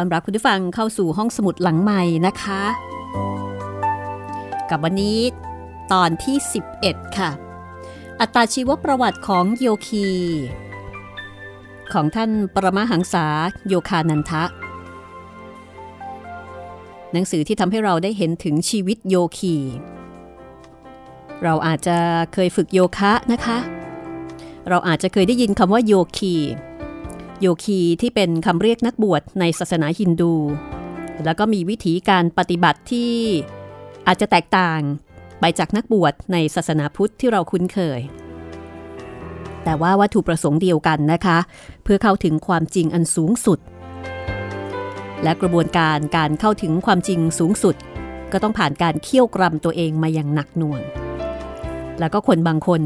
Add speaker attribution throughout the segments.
Speaker 1: อนรับคุณผู้ฟังเข้าสู่ห้องสมุดหลังใหม่นะคะ กับวันนี้ตอนที่ 11 ค่ะ อัตราชีวประวัติของโยคี ของท่านปรมาหังษาโยคานันทะ หนังสือที่ทำให้เราได้เห็นถึงชีวิตโยคี เราอาจจะเคยฝึกโยคะนะคะ เราอาจจะเคยได้ยินคำว่าโยคี โยคีที่เป็นคำเรียกนักบวชในศาสนาฮินดู แล้วก็มีวิธีการปฏิบัติที่อาจจะแตกต่างไปจากนักบวชในศาสนาพุทธที่เราคุ้นเคย แต่ว่าวัตถุประสงค์เดียวกันนะคะ เพื่อเข้าถึงความจริงอันสูงสุด และกระบวนการการเข้าถึงความจริงสูงสุด ก็ต้องผ่านการเคี่ยวกรำตัวเองมาอย่างหนักหน่วง แล้วก็คนบางคน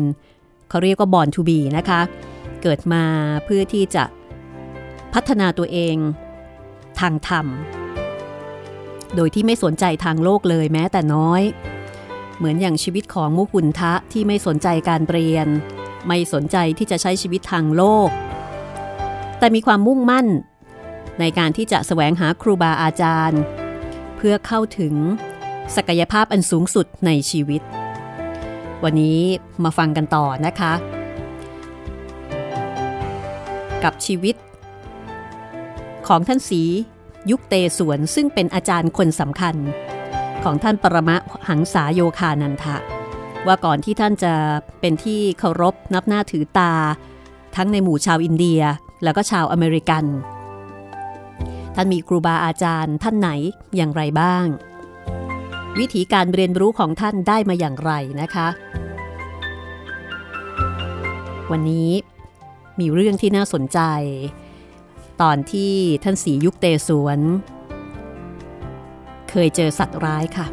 Speaker 1: เขาเรียกว่าบอนทูบีนะคะ เกิดมาเพื่อที่จะ พัฒนาตัวเอง ทางธรรม โดยที่ไม่สนใจทางโลกเลยแม้แต่น้อย เหมือนอย่างชีวิตของมุกุลทะที่ไม่สนใจการเรียน ไม่สนใจที่จะใช้ชีวิตทางโลก แต่มีความมุ่งมั่น ในการที่จะแสวงหาครูบาอาจารย์ เพื่อเข้าถึงศักยภาพอันสูงสุดในชีวิต วันนี้มาฟังกันต่อนะคะ กับชีวิต ของท่านสียุคเตสวนซึ่งเป็นอาจารย์คนสำคัญ ของท่านปรมะหังษาโยคานันทะ ว่าก่อนที่ท่านจะเป็นที่เคารพนับหน้าถือตา ทั้งในหมู่ชาวอินเดียแล้วก็ชาวอเมริกัน ท่านมีครูบาอาจารย์ท่านไหนอย่างไรบ้าง วิธีการเรียนรู้ของท่านได้มาอย่างไรนะคะ วันนี้มีเรื่องที่น่าสนใจ ตอนที่ท่านสียุคเตสวน เคยเจอสัตว์ร้ายค่ะ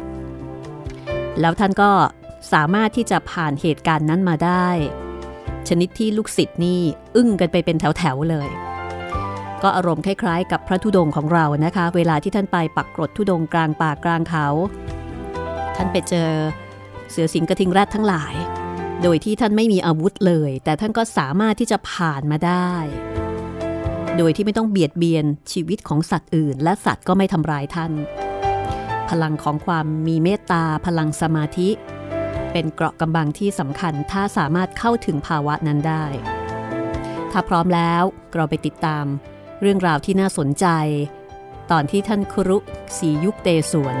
Speaker 1: แล้วท่านก็สามารถที่จะผ่านเหตุการณ์นั้นมาได้ ชนิดที่ลูกศิษย์นี่อึ้งกันไปเป็นแถวๆเลย ก็อารมณ์คล้ายๆ กับพระธุดงค์ของเรานะคะ เวลาที่ท่านไปปักกรดธุดงค์กลางป่ากลางเขา ท่านไปเจอเสือสิงกระทิงแรดทั้งหลาย โดยที่ท่านไม่มีอาวุธเลย แต่ท่านก็สามารถที่จะผ่านมาได้ โดยที่ไม่ต้องเบียดเบียนชีวิตของสัตว์อื่น และสัตว์ก็ไม่ทำร้ายท่าน พลังของความมีเมตตาพลังสมาธิ เป็นเกราะกำบังที่สำคัญถ้าสามารถเข้าถึงภาวะนั้นได้ ถ้าพร้อมแล้วเราไปติดตาม เรื่องราวที่น่าสนใจ ตอนที่ท่านครุสียุคเตสวน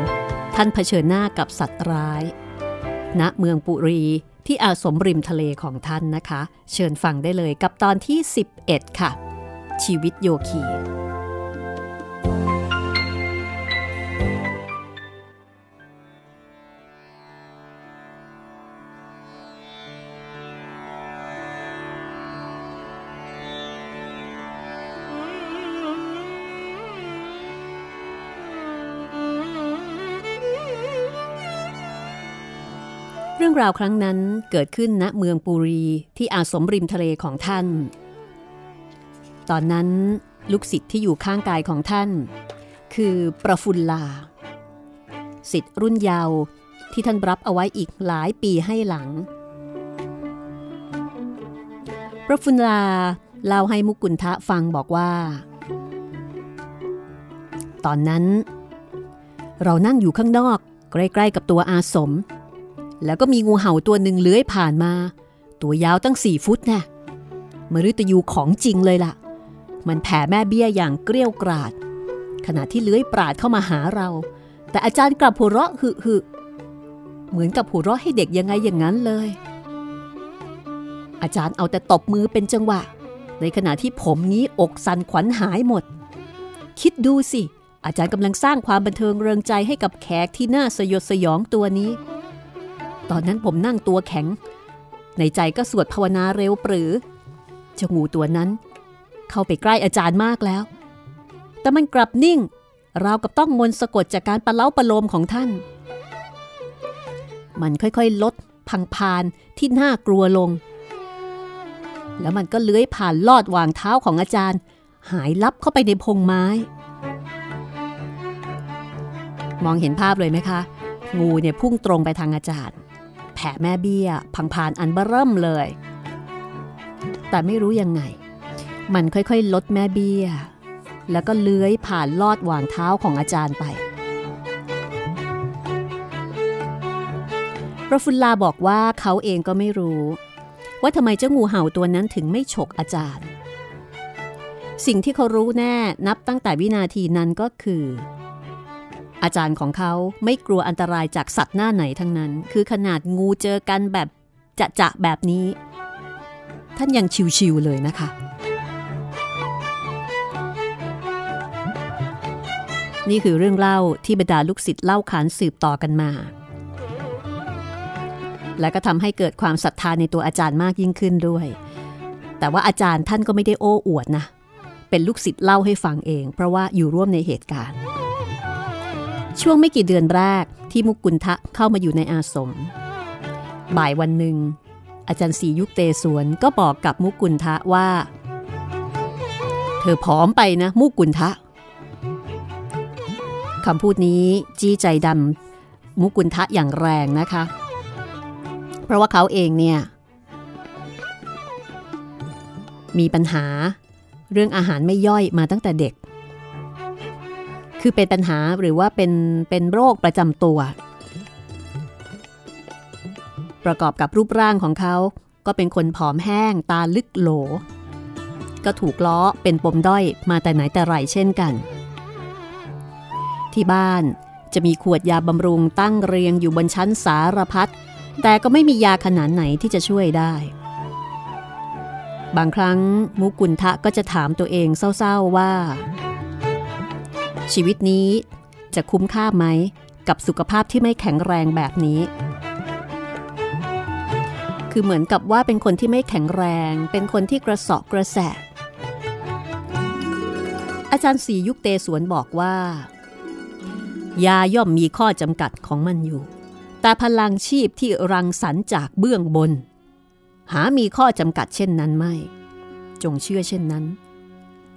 Speaker 1: ท่านเผชิญหน้ากับสัตว์ร้าย ณเมืองปุรีที่อาสมริมทะเลของท่านนะคะ เชิญฟังได้เลยกับตอนที่ 11 ค่ะ ชีวิตโยคี เรื่องราวครั้งนั้นเกิดขึ้นณเมืองปุรีที่อาสมริมทะเลของท่าน ตอนนั้นลูกศิษย์ที่อยู่ข้างกายของท่าน คือประฟุลลาศิษย์รุ่นเยาว์ที่ท่านรับเอาไว้อีกหลายปีให้หลัง ประฟุลลาเล่าให้มุกุลทะฟังบอกว่า ตอนนั้น เรานั่งอยู่ข้างนอก ใกล้ๆกับตัวอาสม แล้วก็มีงูเห่าตัวหนึ่งเลื้อยผ่านมา ตัวยาวตั้งสี่ฟุตแน่มฤตยูของจริงเลยล่ะ มันแผ่แม่เบี้ยอย่างเกลี้ยวกราด ขณะที่เลื้อยปราดเข้ามาหาเรา แต่อาจารย์กลับหัวเราะหึหึเหมือนกับหัวเราะให้เด็กยังไงอย่างนั้นเลย อาจารย์เอาแต่ตบมือเป็นจังหวะ ในขณะที่ผมงี้อกสั่นขวัญหายหมด คิดดูสิ อาจารย์กำลังสร้างความบันเทิงเริงใจให้กับแขกที่น่าสยดสยองตัวนี้ ตอนนั้นผมนั่งตัวแข็ง ในใจก็สวดภาวนาเร็วปรือเจ้างูตัวนั้น เข้าไปใกล้อาจารย์มากแล้ว แต่มันกลับนิ่ง ราวกับต้องมนต์สะกดจากการประเล้าประโลมของท่าน มันค่อยๆ ลดพังพานที่น่ากลัวลง แล้วมันก็เลื้อยผ่านลอดวางเท้าของอาจารย์ หายลับเข้าไปในพงไม้ มองเห็นภาพเลยไหมคะ งูเนี่ยพุ่งตรงไปทางอาจารย์ แผ่แม่เบี้ย พังพานอันเบริ่มเลย แต่ไม่รู้ยังไง มันค่อยๆ ลดแม่เบี้ย แล้วก็เลื้อยผ่านลอดวางเท้าของอาจารย์ไปประฟุลลาบอกว่าเขาเองก็ไม่รู้ ว่าทำไมเจ้างูเห่าตัวนั้นถึงไม่ฉกอาจารย์ สิ่งที่เขารู้แน่นับตั้งแต่วินาทีนั้นก็คือ อาจารย์ของเขาไม่กลัวอันตรายจากสัตว์หน้าไหนทั้งนั้น คือขนาดงูเจอกันแบบจะจะๆแบบนี้ ท่านยังชิวๆเลยนะคะ นี่คือเรื่องเล่าที่บรรดาลูกศิษย์เล่าขานสืบต่อกันมา และก็ทำให้เกิดความศรัทธาในตัวอาจารย์มากยิ่งขึ้นด้วย แต่ว่าอาจารย์ท่านก็ไม่ได้โอ้อวดนะ เป็นลูกศิษย์เล่าให้ฟังเอง เพราะว่าอยู่ร่วมในเหตุการณ์ ช่วงไม่กี่เดือนแรกที่มุกกุลทะเข้ามาอยู่ในอาสม บ่ายวันหนึ่ง อาจารย์สียุคเตสวนก็บอกกับมุกกุลทะว่า เธอผอมไปนะมุกกุลทะ คำพูดนี้จี้ใจดำมุกุลทะอย่างแรงนะคะ เพราะว่าเขาเองเนี่ย มีปัญหาเรื่องอาหารไม่ย่อยมาตั้งแต่เด็ก คือเป็นปัญหาหรือว่าเป็นเป็นโรคประจำตัว ประกอบกับรูปร่างของเขาก็เป็นคนผอมแห้งตาลึกโหล ก็ถูกล้อเป็นปมด้อยมาแต่ไหนแต่ไรเช่นกัน ที่บ้านจะมีขวดยาบำรุงตั้งเรียงอยู่บนชั้นสารพัด แต่ก็ไม่มียาขนาดไหนที่จะช่วยได้ บางครั้งมุกุลทะก็จะถามตัวเองเศร้าๆว่า ชีวิตนี้จะคุ้มค่าไหม กับสุขภาพที่ไม่แข็งแรงแบบนี้ คือเหมือนกับว่าเป็นคนที่ไม่แข็งแรง เป็นคนที่กระสอบกระแสะอาจารย์สียุคเตสวนบอกว่า ยาย่อมมีข้อจำกัดของมันอยู่ แต่พลังชีพที่รังสรรค์จากเบื้องบน หามีข้อจำกัดเช่นนั้นไม่ จงเชื่อเช่นนั้น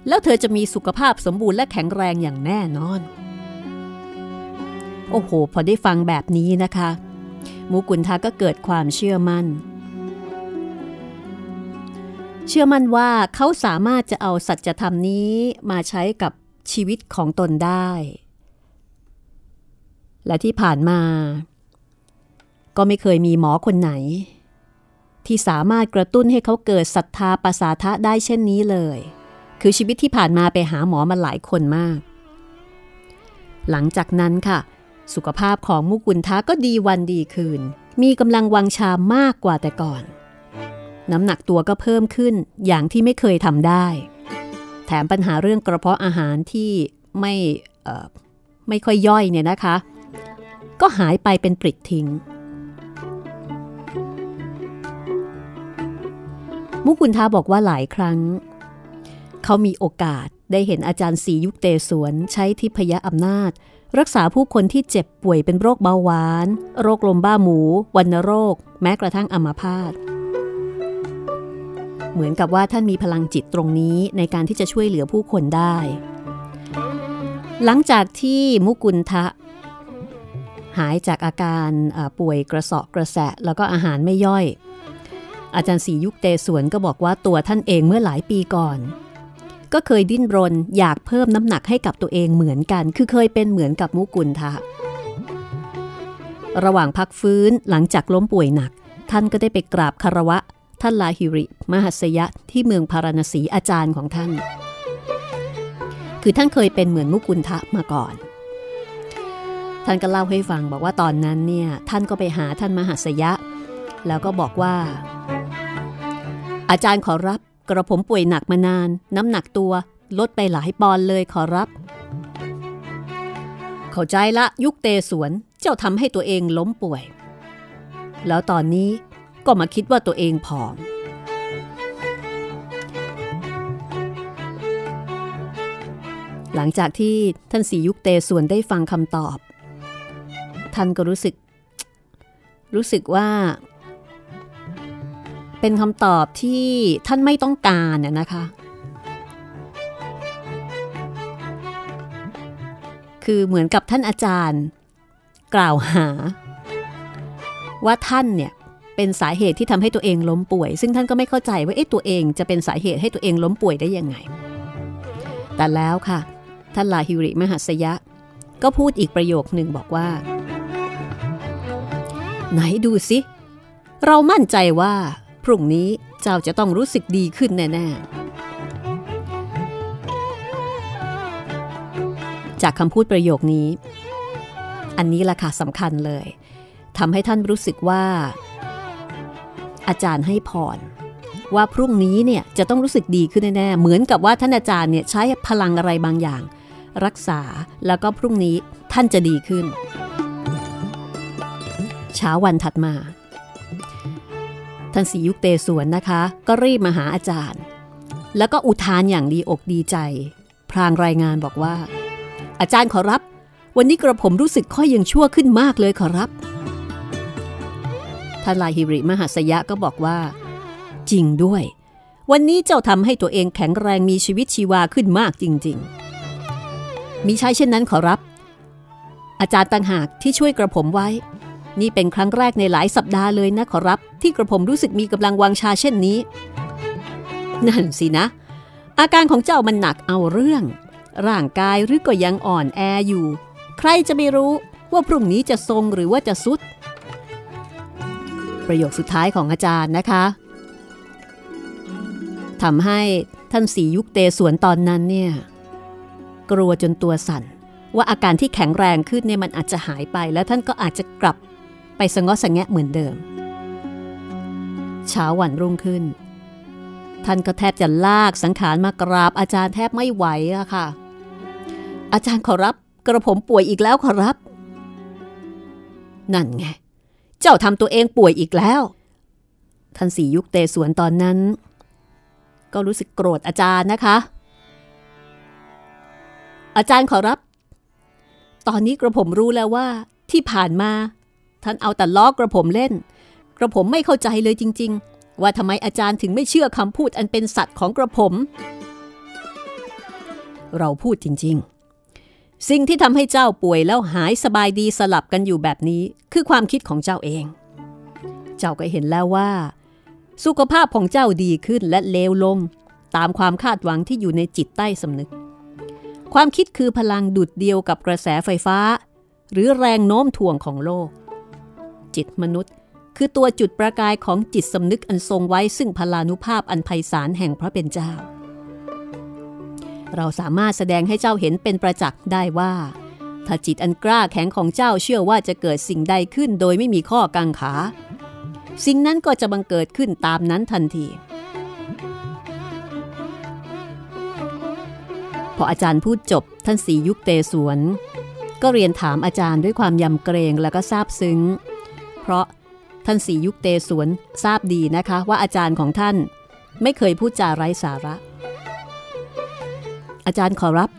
Speaker 1: แล้วเธอจะมีสุขภาพสมบูรณ์และแข็งแรงอย่างแน่นอน โอ้โห พอได้ฟังแบบนี้นะคะมุกุลทาก็เกิดความเชื่อมั่น เชื่อมั่นว่าเขาสามารถจะเอาสัจธรรมนี้มาใช้กับชีวิตของตนได้ และที่ผ่านมา ก็ไม่เคยมีหมอคนไหน ที่สามารถกระตุ้นให้เขาเกิดศรัทธาประสาทะได้เช่นนี้เลย คือชีวิตที่ผ่านมาไปหาหมอมาหลายคนมาก หลังจากนั้นค่ะ สุขภาพของมุกุลทะก็ดีวันดีคืน มีกำลังวังชามากกว่าแต่ก่อน น้ำหนักตัวก็เพิ่มขึ้นอย่างที่ไม่เคยทำได้ แถมปัญหาเรื่องกระเพาะอาหารที่ไม่ไม่ค่อยย่อยเนี่ยนะคะ ก็หายไปเป็นปลิดทิ้ง มุกุลทาบอกว่าหลายครั้ง เขามีโอกาสได้เห็นอาจารย์สียุคเตสวนใช้ทิพยอำนาจ รักษาผู้คนที่เจ็บป่วยเป็นโรคเบาหวาน โรคลมบ้าหมูวัณโรค แม้กระทั่งอัมาพาตเหมือนกับว่าท่านมีพลังจิตตรงนี้ในการที่จะช่วยเหลือผู้คนได้ หลังจากที่มุกุลทะ หายจากอาการป่วยกระสอบกระแสะ แล้วก็อาหารไม่ย่อย อาจารย์สียุคเตสวนก็บอกว่าตัวท่านเองเมื่อหลายปีก่อน ก็เคยดิ้นรนอยากเพิ่มน้ำหนักให้กับตัวเองเหมือนกัน คือเคยเป็นเหมือนกับมุกุลทะระหว่างพักฟื้นหลังจากล้มป่วยหนัก ท่านก็ได้ไปกราบคารวะ ท่านลาฮิริ มหัสยะที่เมืองพาราณสีอาจารย์ของท่าน คือท่านเคยเป็นเหมือนมุกุลทะมาก่อน ท่านก็เล่าให้ฟังบอกว่าตอนนั้นเนี่ยท่านก็ไปหาท่านมหัสยะ แล้วก็บอกว่า อาจารย์ขอรับกระผมป่วยหนักมานาน น้ำหนักตัวลดไปหลายปอนด์เลยขอรับ เข้าใจละยุคเตสวนเจ้าทำให้ตัวเองล้มป่วย แล้วตอนนี้ก็มาคิดว่าตัวเองผอม หลังจากที่ท่านสียุคเตสวนได้ฟังคำตอบ ท่านก็รู้สึก รู้สึกว่า เป็นคำตอบที่ท่านไม่ต้องการน่ะนะคะ คือเหมือนกับท่านอาจารย์ กล่าวหา ว่าท่านเนี่ยเป็นสาเหตุที่ทำให้ตัวเองล้มป่วย ซึ่งท่านก็ไม่เข้าใจว่าเอ๊ะตัวเองจะเป็นสาเหตุให้ตัวเองล้มป่วยได้ยังไง แต่แล้วค่ะ ท่านลาฮิริมหัสยะ ก็พูดอีกประโยคหนึ่งบอกว่า ไหนดูสิ เรามั่นใจว่า พรุ่งนี้เจ้าจะต้องรู้สึกดีขึ้นแน่ ๆ จากคำพูดประโยคนี้ อันนี้ล่ะค่ะสำคัญเลยทำให้ท่านรู้สึกว่า อาจารย์ให้พรว่าพรุ่งนี้เนี่ยจะต้องรู้สึกดีขึ้นแน่ๆ เหมือนกับว่าท่านอาจารย์เนี่ยใช้พลังอะไรบางอย่าง รักษาแล้วก็พรุ่งนี้ท่านจะดีขึ้น เช้าวันถัดมา ท่านสียุคเตสวนนะคะ ก็รีบมาหาอาจารย์ แล้วก็อุทานอย่างดีอกดีใจ พรางรายงานบอกว่า อาจารย์ขอรับ วันนี้กระผมรู้สึกค่อยยังชั่วขึ้นมากเลยขอรับ ท่านลายฮิริมหัสยะก็บอกว่า จริงด้วย วันนี้เจ้าทำให้ตัวเองแข็งแรงมีชีวิตชีวาขึ้นมากจริง ๆ มีใช่เช่นนั้นขอรับอาจารย์ต่างหากที่ช่วยกระผมไว้ นี่เป็นครั้งแรกในหลายสัปดาห์เลยนะขอรับ ที่กระผมรู้สึกมีกำลังวังชาเช่นนี้ นั่นสินะ อาการของเจ้ามันหนักเอาเรื่อง ร่างกายหรือก็ยังอ่อนแออยู่ ใครจะไม่รู้ว่าพรุ่งนี้จะทรงหรือว่าจะสุด ประโยคสุดท้ายของอาจารย์นะคะทำให้ท่านสียุคเตสวนตอนนั้นเนี่ยกลัวจนตัวสั่นว่าอาการที่แข็งแรงขึ้นเนี่ยมันอาจจะหายไปแล้วท่านก็อาจจะกลับ ไปสงอสงแงะเหมือนเดิม เช้าวันรุ่งขึ้น ท่านก็แทบจะลากสังขารมากราบอาจารย์แทบไม่ไหวอะค่ะ อาจารย์ขอรับกระผมป่วยอีกแล้วขอรับ นั่นไง เจ้าทำตัวเองป่วยอีกแล้ว ท่านสียุคเตสวนตอนนั้น ก็รู้สึกโกรธอาจารย์นะคะ อาจารย์ขอรับ ตอนนี้กระผมรู้แล้วว่าที่ผ่านมา ท่านเอาแต่ล้อกระผมเล่น กระผมไม่เข้าใจเลยจริง ๆ ว่าทำไมอาจารย์ถึงไม่เชื่อคำพูดอันเป็นสัตว์ของกระผม เราพูดจริง ๆ สิ่งที่ทำให้เจ้าป่วยแล้วหายสบายดีสลับกันอยู่แบบนี้ คือความคิดของเจ้าเอง เจ้าก็เห็นแล้วว่า สุขภาพของเจ้าดีขึ้นและเลวลง ตามความคาดหวังที่อยู่ในจิตใต้สำนึก ความคิดคือพลังดุดเดียวกับกระแสไฟฟ้า หรือแรงโน้มถ่วงของโลก จิตมนุษย์ คือตัวจุดประกายของจิตสำนึกอันทรงไว้ซึ่งพลานุภาพอันไพศาลแห่งพระเป็นเจ้า เราสามารถแสดงให้เจ้าเห็นเป็นประจักษ์ได้ว่า ถ้าจิตอันกล้าแข็งของเจ้าเชื่อว่าจะเกิดสิ่งใดขึ้นโดยไม่มีข้อกังขา สิ่งนั้นก็จะบังเกิดขึ้นตามนั้นทันทีพออาจารย์พูดจบท่านสียุคเตสวน ก็เรียนถามอาจารย์ด้วยความยำเกรงแล้วก็ซาบซึ้ง เพราะท่านสียุคเตสวนทราบดีนะคะว่าอาจารย์ของท่านไม่เคยพูดจาไร้สาระ อาจารย์ขอรับ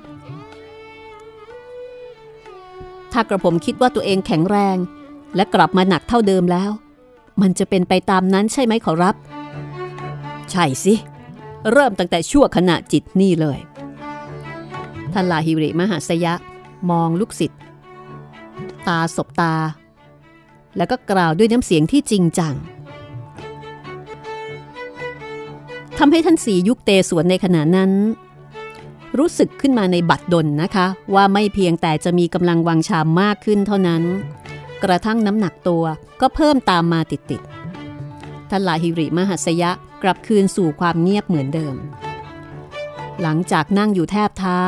Speaker 1: ถ้ากระผมคิดว่าตัวเองแข็งแรง และกลับมาหนักเท่าเดิมแล้ว มันจะเป็นไปตามนั้นใช่ไหมขอรับ ใช่สิ เริ่มตั้งแต่ชั่วขณะจิตนี่เลยท่านลาฮิริมหาสยะ มองลูกศิษย์ตาสบตา แล้วก็กล่าวด้วยน้ำเสียงที่จริงจังทำให้ท่านสียุคเตสวนในขณะนั้น รู้สึกขึ้นมาในบัตรดลนะคะ ว่าไม่เพียงแต่จะมีกำลังวังชามมากขึ้นเท่านั้น กระทั่งน้ำหนักตัวก็เพิ่มตามมาติดๆท่านลาฮิริมหัสยะกลับคืนสู่ความเงียบเหมือนเดิม หลังจากนั่งอยู่แทบเท้า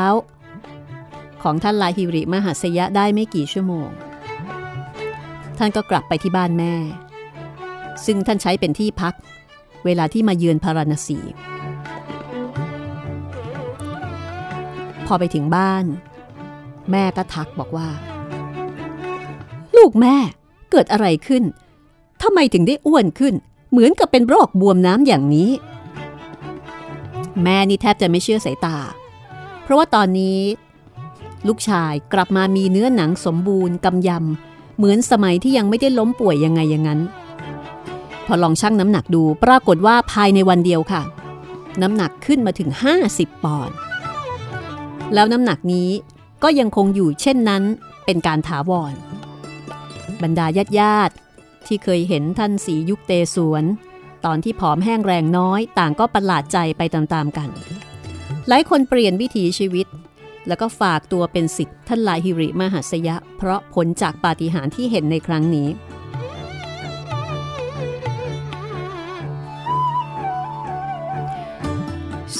Speaker 1: ของท่านลาฮิริมหัสยะได้ไม่กี่ชั่วโมง ท่านก็กลับไปที่บ้านแม่ ซึ่งท่านใช้เป็นที่พัก เวลาที่มาเยือนพาราณสี พอไปถึงบ้าน แม่ก็ทักบอกว่า ลูกแม่เกิดอะไรขึ้นทำไมถึงได้อ้วนขึ้น เหมือนกับเป็นโรคบวมน้ำอย่างนี้ แม่นี่แทบจะไม่เชื่อสายตา เพราะว่าตอนนี้ ลูกชายกลับมามีเนื้อหนังสมบูรณ์กำยำ เหมือนสมัยที่ยังไม่ได้ล้มป่วยยังไงอย่างนั้น พอลองชั่งน้ำหนักดูปรากฏว่าภายในวันเดียวค่ะ น้ำหนักขึ้นมาถึง 50 ปอนด์แล้วน้ำหนักนี้ก็ยังคงอยู่เช่นนั้นเป็นการถาวร บรรดาญาติญาติที่เคยเห็นท่านสียุคเตสวน ตอนที่ผอมแห้งแรงน้อย ต่างก็ประหลาดใจไปตามๆกัน หลายคนเปลี่ยนวิถีชีวิต แล้วก็ฝากตัวเป็นสิทธิ์ท่านลายฮิริมหัสยะ เพราะผลจากปาฏิหาริย์ที่เห็นในครั้งนี้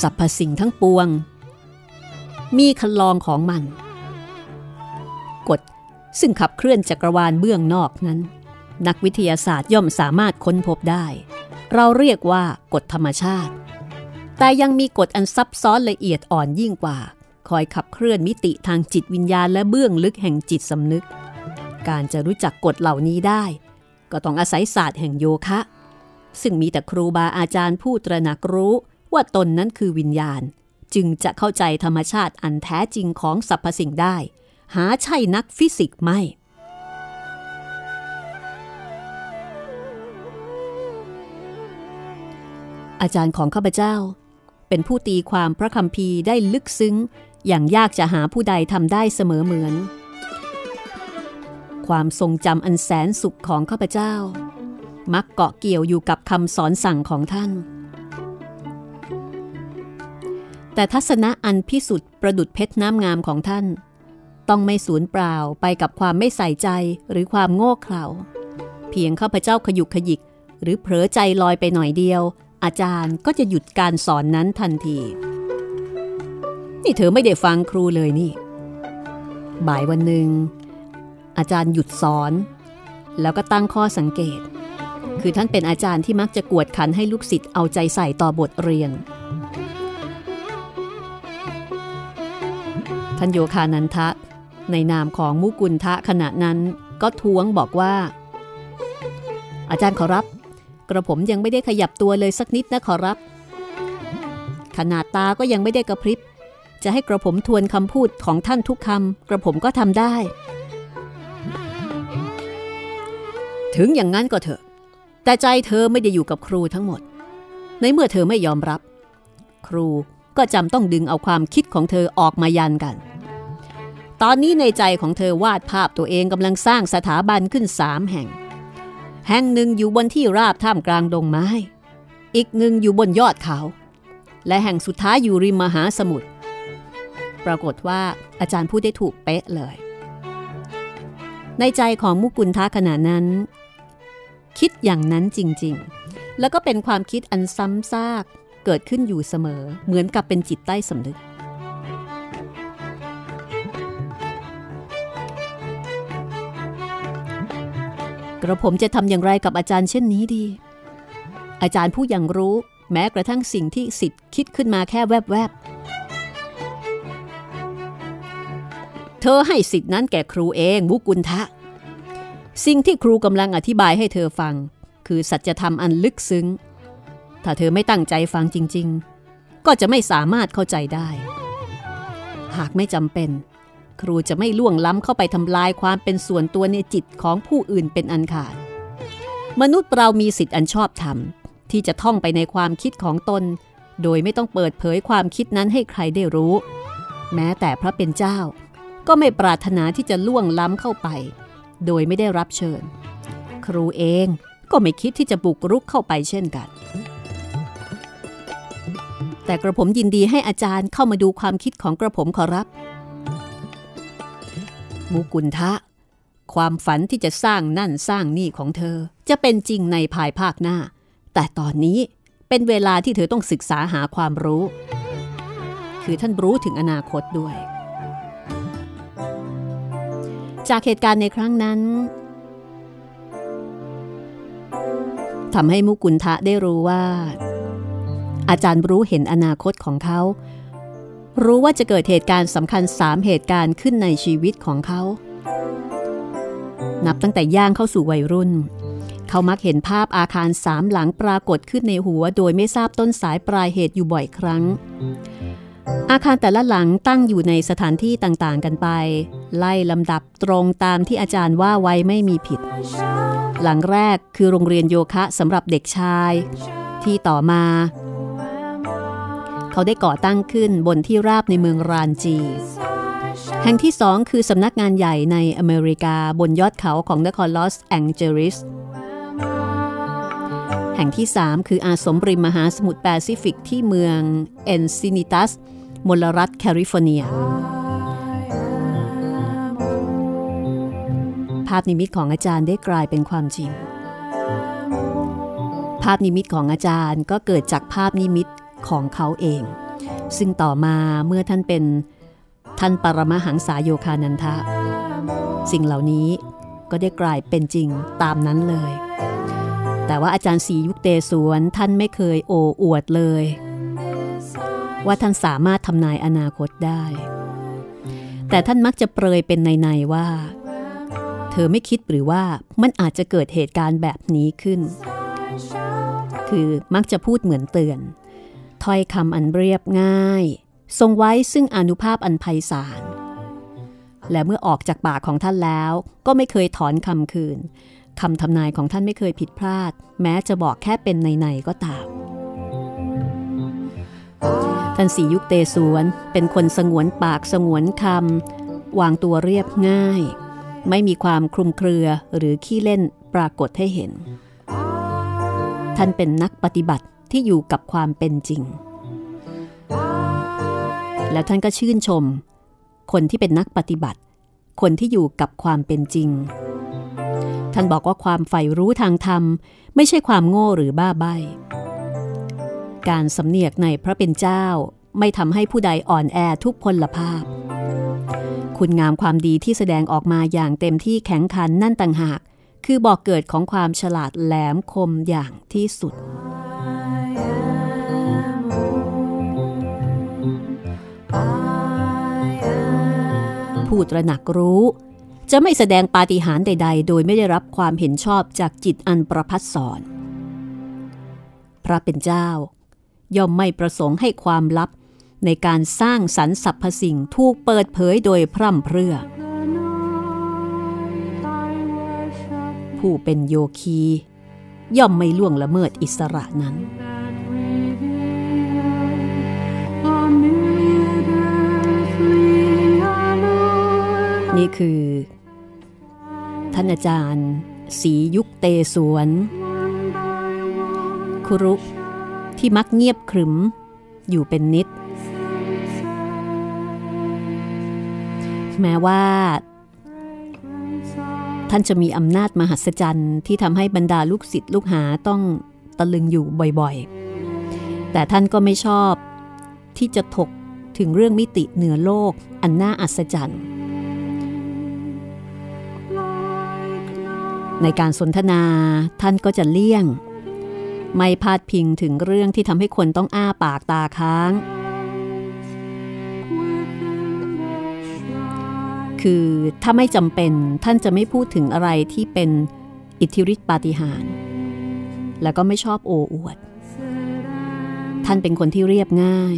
Speaker 1: สรรพสิ่งทั้งปวง มีคันลองของมัน กฎซึ่งขับเคลื่อนจักรวาลเบื้องนอกนั้น นักวิทยาศาสตร์ย่อมสามารถค้นพบได้ เราเรียกว่ากฎธรรมชาติ แต่ยังมีกฎอันซับซ้อนละเอียดอ่อนยิ่งกว่า คอยขับเคลื่อนมิติทางจิตวิญญาณและเบื้องลึกแห่งจิตสำนึก การจะรู้จักกฎเหล่านี้ได้ ก็ต้องอาศัยศาสตร์แห่งโยคะ ซึ่งมีแต่ครูบาอาจารย์ผู้ตระหนักรู้ว่าตนนั้นคือวิญญาณ จึงจะเข้าใจธรรมชาติอันแท้จริงของสรรพสิ่งได้ หาใช่นักฟิสิกส์ไม่อาจารย์ของข้าพเจ้า เป็นผู้ตีความพระคัมภีร์ได้ลึกซึ้ง อย่างยากจะหาผู้ใดทำได้เสมอเหมือน ความทรงจำอันแสนสุขของข้าพเจ้า มักเกาะเกี่ยวอยู่กับคำสอนสั่งของท่าน แต่ทัศนะอันพิสุทธิ์ประดุดเพชรน้ำงามของท่าน ต้องไม่สูญเปล่าไปกับความไม่ใส่ใจหรือความโง่เขลาเพียงข้าพเจ้าขยุกขยิก หรือเผลอใจลอยไปหน่อยเดียว อาจารย์ก็จะหยุดการสอนนั้นทันที นี่เธอไม่ได้ฟังครูเลยนี่ บ่ายวันหนึ่ง อาจารย์หยุดสอน แล้วก็ตั้งข้อสังเกต คือท่านเป็นอาจารย์ที่มักจะกวดขันให้ลูกศิษย์เอาใจใส่ต่อบทเรียน ท่านโยคานันทะ ในนามของมุกุลทะขณะนั้นก็ท้วงบอกว่า อาจารย์ขอรับ กระผมยังไม่ได้ขยับตัวเลยสักนิดนะขอรับ ขนาดตาก็ยังไม่ได้กระพริบ จะให้กระผมทวนคำพูดของท่านทุกคำกระผมก็ทำได้ ถึงอย่างนั้นก็เถอะ แต่ใจเธอไม่ได้อยู่กับครูทั้งหมด ในเมื่อเธอไม่ยอมรับ ครูก็จำต้องดึงเอาความคิดของเธอออกมายันกัน ตอนนี้ในใจของเธอวาดภาพตัวเองกำลังสร้างสถาบันขึ้นสามแห่ง แห่งหนึ่งอยู่บนที่ราบท่ามกลางดงไม้ อีกหนึ่งอยู่บนยอดเขา และแห่งสุดท้ายอยู่ริมมหาสมุทร ปรากฏว่าอาจารย์พูดได้ถูกเป๊ะเลย ในใจของมุกุลทะขณะนั้น คิดอย่างนั้นจริงๆ แล้วก็เป็นความคิดอันซ้ำซากเกิดขึ้นอยู่เสมอ เหมือนกับเป็นจิตใต้สำนึกกระผมจะทำอย่างไรกับอาจารย์เช่นนี้ดี อาจารย์ผู้ยังรู้ แม้กระทั่งสิ่งที่สิทธิ์คิดขึ้นมาแค่แวบๆ เธอให้สิทธินั้นแก่ครูเองมุกุลทะ สิ่งที่ครูกำลังอธิบายให้เธอฟัง คือสัจธรรมอันลึกซึ้ง ถ้าเธอไม่ตั้งใจฟังจริง ๆ ก็จะไม่สามารถเข้าใจได้ หากไม่จำเป็น ครูจะไม่ล่วงล้ำเข้าไปทำลายความเป็นส่วนตัวในจิตของผู้อื่นเป็นอันขาด มนุษย์เรามีสิทธิ์อันชอบธรรมที่จะท่องไปในความคิดของตน โดยไม่ต้องเปิดเผยความคิดนั้นให้ใครได้รู้ แม้แต่พระเป็นเจ้า ก็ไม่ปรารถนาที่จะล่วงล้ำเข้าไป โดยไม่ได้รับเชิญ ครูเองก็ไม่คิดที่จะบุกรุกเข้าไปเช่นกัน แต่กระผมยินดีให้อาจารย์เข้ามาดูความคิดของกระผมขอรับมุกุลทะ ความฝันที่จะสร้างนั่นสร้างนี่ของเธอ จะเป็นจริงในภายภาคหน้า แต่ตอนนี้เป็นเวลาที่เธอต้องศึกษาหาความรู้ คือท่านรู้ถึงอนาคตด้วย จากเหตุการณ์ในครั้งนั้นทำให้มุกุลทะได้รู้ว่า อาจารย์รู้เห็นอนาคตของเขา รู้ว่าจะเกิดเหตุการณ์สำคัญสามเหตุการณ์ขึ้นในชีวิตของเขา นับตั้งแต่ย่างเข้าสู่วัยรุ่น เขามักเห็นภาพอาคารสามหลังปรากฏขึ้นในหัว โดยไม่ทราบต้นสายปลายเหตุอยู่บ่อยครั้ง อาคารแต่ละหลังตั้งอยู่ในสถานที่ต่างๆกันไป ไล่ลำดับตรงตามที่อาจารย์ว่าไว้ไม่มีผิด หลังแรกคือโรงเรียนโยคะสำหรับเด็กชาย ที่ต่อมา เขาได้ก่อตั้งขึ้นบนที่ราบในเมืองรานจี แห่งที่สองคือสำนักงานใหญ่ในอเมริกาบนยอดเขาของนครลอสแองเจลิสแห่งที่ 3 คืออาศรมริมมหาสมุทรแปซิฟิกที่เมืองเอนซินิตัส มลรัฐแคลิฟอร์เนีย ภาพนิมิตของอาจารย์ได้กลายเป็นความจริง ภาพนิมิตของอาจารย์ก็เกิดจากภาพนิมิตของเขาเอง ซึ่งต่อมาเมื่อท่านเป็นท่านปรมหังสาโยคานันทะ สิ่งเหล่านี้ก็ได้กลายเป็นจริงตามนั้นเลย แต่ว่าอาจารย์ศรียุคเตสวนท่านไม่เคยโอ้อวดเลย ว่าท่านสามารถทำนายอนาคตได้ แต่ท่านมักจะเปรยเป็นในๆว่า เธอไม่คิดหรือว่ามันอาจจะเกิดเหตุการณ์แบบนี้ขึ้น คือมักจะพูดเหมือนเตือน ถ้อยคำอันเรียบง่าย ทรงไว้ซึ่งอนุภาพอันไพศาล และเมื่อออกจากปากของท่านแล้วก็ไม่เคยถอนคำคืนคำทำนายของท่านไม่เคยผิดพลาด แม้จะบอกแค่เป็นในๆก็ตาม ท่านสียุคเตสวนเป็นคนสงวนปากสงวนคำวางตัวเรียบง่าย ไม่มีความคลุมเครือหรือขี้เล่นปรากฏให้เห็น ท่านเป็นนักปฏิบัติที่อยู่กับความเป็นจริง แล้วท่านก็ชื่นชม คนที่เป็นนักปฏิบัติ คนที่อยู่กับความเป็นจริง ท่านบอกว่าความใฝ่รู้ทางธรรม ไม่ใช่ความโง่หรือบ้าใบ การสำเนียกในพระเป็นเจ้า ไม่ทำให้ผู้ใดอ่อนแอทุกพลภาพ คุณงามความดีที่แสดงออกมาอย่างเต็มที่แข็งขันนั่นต่างหาก คือบอกเกิดของความฉลาดแหลมคมอย่างที่สุด ผู้ตระหนักรู้จะไม่แสดงปาฏิหาริย์ใด ๆ โดยไม่ได้รับความเห็นชอบจากจิตอันประพัดสอน พระเป็นเจ้า ย่อมไม่ประสงค์ให้ความลับ ในการสร้างสรรสรรพสิ่งถูกเปิดเผยโดยพร่ำเพรื่อ ผู้เป็นโยคี ย่อมไม่ล่วงละเมิดอิสระนั้นนี่คือ ท่านอาจารย์ศรียุคเตสวน คุรุ ที่มักเงียบขรึม อยู่เป็นนิด แม้ว่า ท่านจะมีอำนาจมหัศจรรย์ที่ทำให้บรรดาลูกศิษย์ลูกหาต้องตะลึงอยู่บ่อยๆ แต่ท่านก็ไม่ชอบที่จะถกถึงเรื่องมิติเหนือโลกอันน่าอัศจรรย์ ในการสนทนาท่านก็จะเลี่ยง ไม่พาดพิงถึงเรื่องที่ทำให้คนต้องอ้าปากตาค้าง คือถ้าไม่จำเป็นท่านจะไม่พูดถึงอะไรที่เป็นอิทธิฤทธิปาฏิหาริย์แล้วก็ไม่ชอบโอ้อวด ท่านเป็นคนที่เรียบง่าย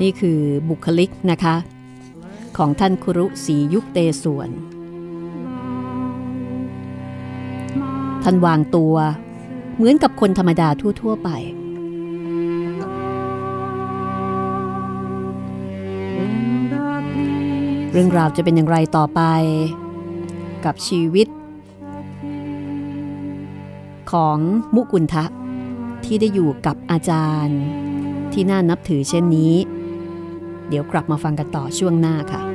Speaker 1: นี่คือบุคลิกนะคะ ของท่านคุรุศรียุคเตส่วน ท่านวางตัวเหมือนกับคนธรรมดาทั่ว ๆ ไป เรื่องราวจะเป็นอย่างไรต่อไป กับชีวิต ของมุกุลทะที่ได้อยู่กับอาจารย์ ที่น่านับถือเช่นนี้ เดี๋ยวกลับมาฟังกันต่อช่วงหน้าค่ะ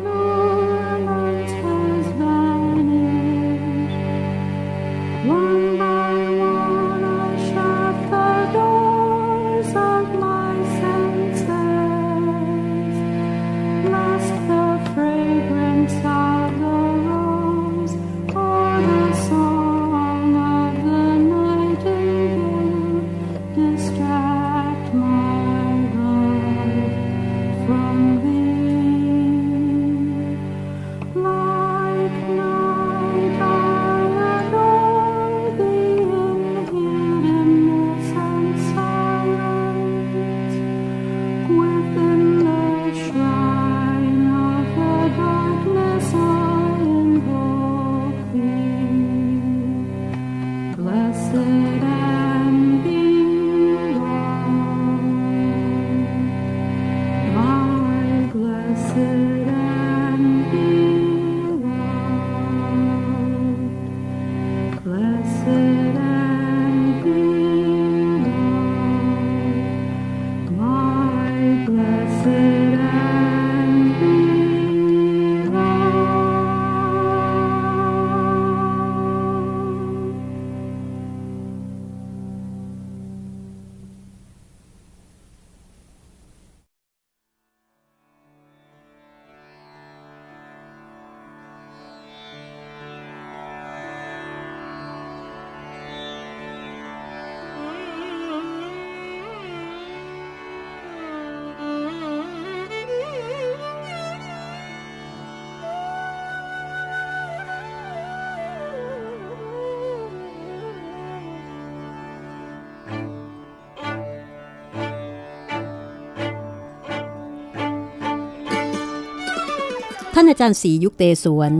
Speaker 1: ท่านอาจารย์ศรียุคเตสวน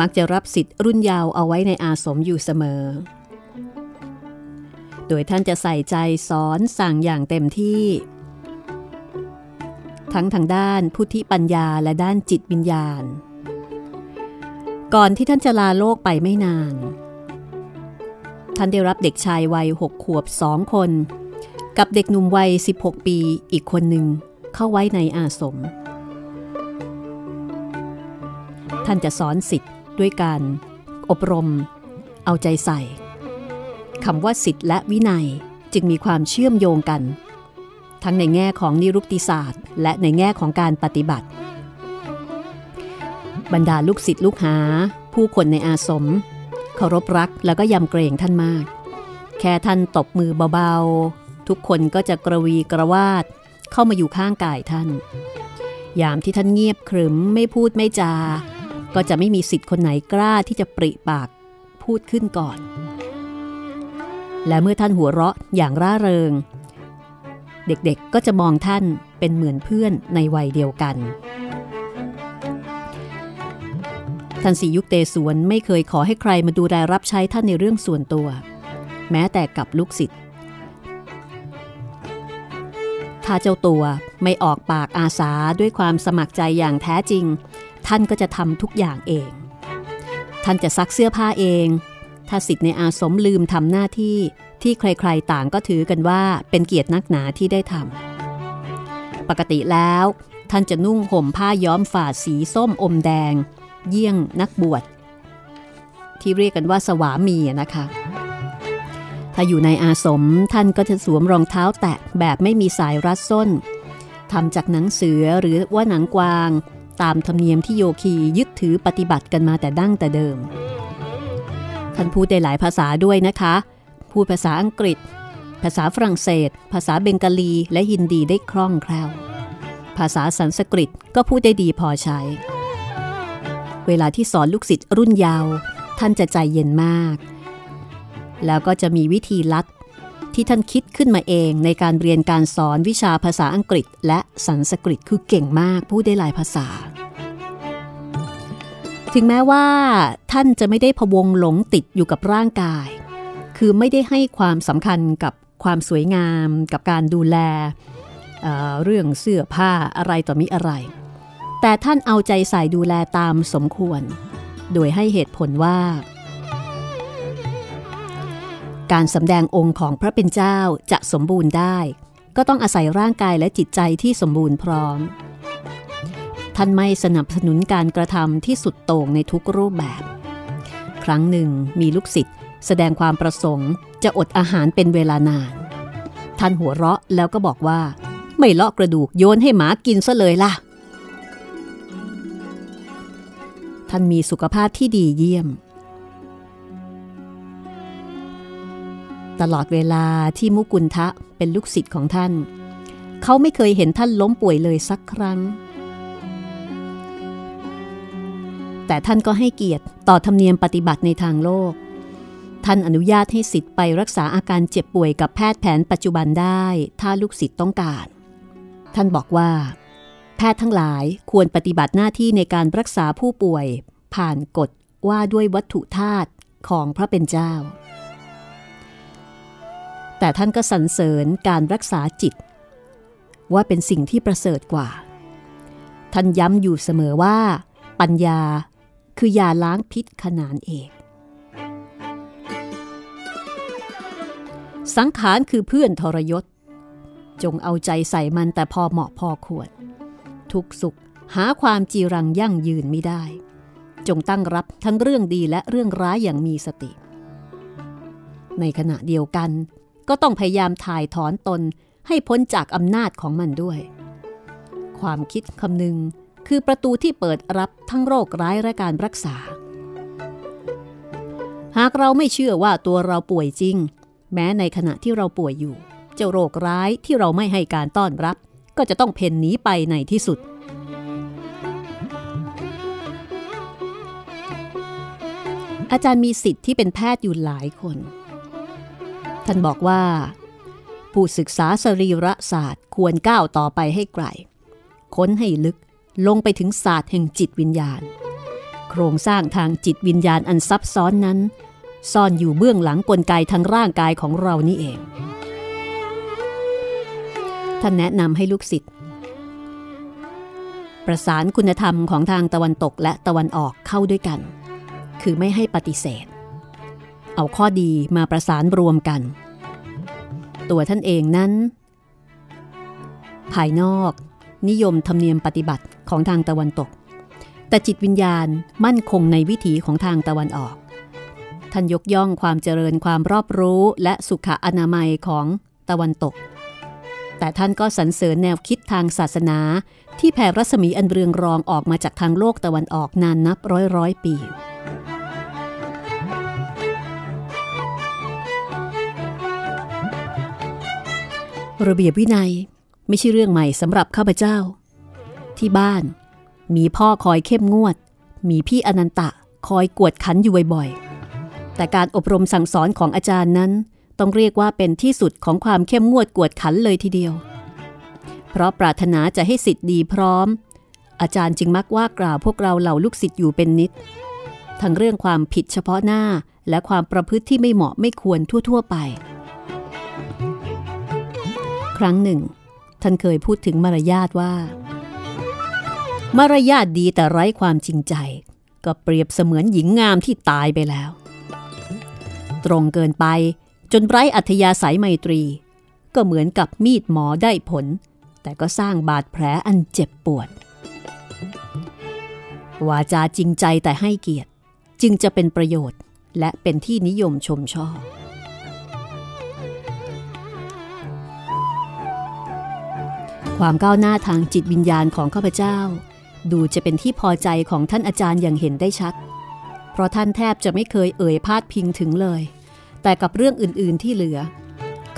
Speaker 1: มักจะรับสิทธิ์รุ่นยาวเอาไว้ในอาสมอยู่เสมอ โดยท่านจะใส่ใจสอนสั่งอย่างเต็มที่ ทั้งทางด้านพุทธิปัญญาและด้านจิตวิญญาณ ก่อนที่ท่านจะลาโลกไปไม่นาน ท่านได้รับเด็กชายวัยหกขวบสองคน กับเด็กหนุ่มวัย 16 ปีอีกคนหนึ่งเข้าไว้ในอาสม ท่านจะสอนสิทธิ์ด้วยการอบรม เอาใจใส่คำว่าสิทธิ์และวินัยจึงมีความเชื่อมโยงกัน ทั้งในแง่ของนิรุกติศาสตร์ และในแง่ของการปฏิบัติ บรรดาลูกศิษย์ลูกหา ผู้คนในอาสมเคารพรักแล้วก็ยำเกรงท่านมาก แค่ท่านตบมือเบาๆ ทุกคนก็จะกระวีกระวาดเข้ามาอยู่ข้างกายท่าน ยามที่ท่านเงียบขรึมไม่พูดไม่จา ก็จะไม่มีสิทธิ์คนไหนกล้าที่จะปริปากพูดขึ้นก่อน และเมื่อท่านหัวเราะอย่างร่าเริง เด็กๆก็จะมองท่านเป็นเหมือนเพื่อนในวัยเดียวกัน ท่านสียุคเตสวนไม่เคยขอให้ใครมาดูแลรับใช้ท่านในเรื่องส่วนตัว แม้แต่กับลูกศิษย์ถ้าเจ้าตัวไม่ออกปากอาสาด้วยความสมัครใจอย่างแท้จริง ท่านก็จะทำทุกอย่างเอง ท่านจะซักเสื้อผ้าเอง ถ้าสิทธิ์ในอาสมลืมทำหน้าที่ที่ใครๆต่างก็ถือกันว่าเป็นเกียรตินักหนาที่ได้ทำปกติแล้ว ท่านจะนุ่งห่มผ้าย้อมฝาดสีส้มอมแดง เยี่ยงนักบวชที่เรียกกันว่าสวามีนะคะถ้าอยู่ในอาสมท่านก็จะสวมรองเท้าแตะแบบไม่มีสายรัดส้นทำจากหนังเสือหรือว่าหนังกวาง ตามธรรมเนียมที่โยคียึดถือปฏิบัติกันมาแต่ดั้งแต่เดิมท่านพูดได้หลายภาษาด้วยนะคะ พูดภาษาอังกฤษ ภาษาฝรั่งเศส ภาษาเบงกาลีและฮินดีได้คล่องแคล่ว ภาษาสันสกฤตก็พูดได้ดีพอใช้ เวลาที่สอนลูกศิษย์รุ่นยาว ท่านจะใจเย็นมาก แล้วก็จะมีวิธีลัด ที่ท่านคิดขึ้นมาเองในการเรียนการสอนวิชาภาษาอังกฤษ และสันสกฤตคือเก่งมากพูดได้หลายภาษา ถึงแม้ว่าท่านจะไม่ได้พวงหลงติดอยู่กับร่างกาย คือไม่ได้ให้ความสำคัญกับความสวยงาม กับการดูแลเเรื่องเสื้อผ้าอะไรต่อมิอะไร แต่ท่านเอาใจใส่ดูแลตามสมควร โดยให้เหตุผลว่า การสำแดงองค์ของพระเป็นเจ้าจะสมบูรณ์ได้ ก็ต้องอาศัยร่างกายและจิตใจที่สมบูรณ์พร้อม ท่านไม่สนับสนุนการกระทำที่สุดโต่งในทุกรูปแบบ ครั้งหนึ่งมีลูกศิษย์แสดงความประสงค์จะอดอาหารเป็นเวลานาน ท่านหัวเราะแล้วก็บอกว่า ไม่เลาะกระดูกโยนให้หมากินซะเลยล่ะ ท่านมีสุขภาพที่ดีเยี่ยม ตลอดเวลาที่มุกุลทะเป็นลูกศิษย์ของท่าน เขาไม่เคยเห็นท่านล้มป่วยเลยสักครั้ง แต่ท่านก็ให้เกียรติต่อธรรมเนียมปฏิบัติในทางโลก ท่านอนุญาตให้สิทธิ์ไปรักษาอาการเจ็บป่วยกับแพทย์แผนปัจจุบันได้ ถ้าลูกศิษย์ต้องการ ท่านบอกว่า แพทย์ทั้งหลายควรปฏิบัติหน้าที่ในการรักษาผู้ป่วย ผ่านกฎว่าด้วยวัตถุธาตุของพระเป็นเจ้า แต่ท่านก็สรรเสริญการรักษาจิต ว่าเป็นสิ่งที่ประเสริฐกว่า ท่านย้ำอยู่เสมอว่า ปัญญาคือยาล้างพิษขนานเอกสังขารคือเพื่อนทรยศ จงเอาใจใส่มันแต่พอเหมาะพอควร ทุกสุขหาความจีรังยั่งยืนไม่ได้ จงตั้งรับทั้งเรื่องดีและเรื่องร้ายอย่างมีสติ ในขณะเดียวกัน ก็ต้องพยายามถ่ายถอนตนให้พ้นจากอำนาจของมันด้วย ความคิดคำนึงคือประตูที่เปิดรับทั้งโรคร้ายและการรักษา หากเราไม่เชื่อว่าตัวเราป่วยจริง แม้ในขณะที่เราป่วยอยู่ เจ้าโรคร้ายที่เราไม่ให้การต้อนรับ ก็จะต้องเพ่นหนีไปในที่สุดอาจารย์มีสิทธิ์ที่เป็นแพทย์อยู่หลายคน ท่านบอกว่า ผู้ศึกษาสรีระศาสตร์ควรก้าวต่อไปให้ไกล ค้นให้ลึกลงไปถึงศาสตร์แห่งจิตวิญญาณ โครงสร้างทางจิตวิญญาณอันซับซ้อนนั้น ซ่อนอยู่เบื้องหลังกลไกทางร่างกายของเรานี่เอง ท่านแนะนำให้ลูกศิษย์ประสานคุณธรรมของทางตะวันตกและตะวันออกเข้าด้วยกัน คือไม่ให้ปฏิเสธ เอาข้อดีมาประสานรวมกัน ตัวท่านเองนั้น ภายนอก นิยมธรรมเนียมปฏิบัติของทางตะวันตก แต่จิตวิญญาณมั่นคงในวิถีของทางตะวันออก ท่านยกย่องความเจริญความรอบรู้และสุขอนามัยของตะวันตก แต่ท่านก็สรรเสริญแนวคิดทางศาสนาที่แผ่รัศมีอันเรืองรองออกมาจากทางโลกตะวันออกนานนับร้อยร้อยปี ระเบียบวินัยไม่ใช่เรื่องใหม่สำหรับข้าพเจ้า ที่บ้าน มีพ่อคอยเข้มงวด มีพี่อนันตะคอยกวดขันอยู่บ่อยๆ แต่การอบรมสั่งสอนของอาจารย์นั้น ต้องเรียกว่าเป็นที่สุดของความเข้มงวดกวดขันเลยทีเดียว เพราะปรารถนาจะให้สิทธิ์ดีพร้อม อาจารย์จึงมักว่ากล่าวพวกเราเหล่าลูกศิษย์อยู่เป็นนิด ทั้งเรื่องความผิดเฉพาะหน้าและความประพฤติที่ไม่เหมาะไม่ควรทั่ว ๆ ไป รั้งหนึ่ง ท่านเคยพูดถึงมารยาทว่า มารยาทดีแต่ไร้ความจริงใจ ก็เปรียบเสมือนหญิงงามที่ตายไปแล้ว ตรงเกินไปจนไร้อัธยาศัยไมตรี ก็เหมือนกับมีดหมอได้ผล แต่ก็สร้างบาดแผลอันเจ็บปวด วาจาจริงใจแต่ให้เกียรติ จึงจะเป็นประโยชน์และเป็นที่นิยมชมชอบ ความก้าวหน้าทางจิตวิญญาณของข้าพเจ้า ดูจะเป็นที่พอใจของท่านอาจารย์อย่างเห็นได้ชัด เพราะท่านแทบจะไม่เคยเอ่ยพาดพิงถึงเลย แต่กับเรื่องอื่นๆที่เหลือ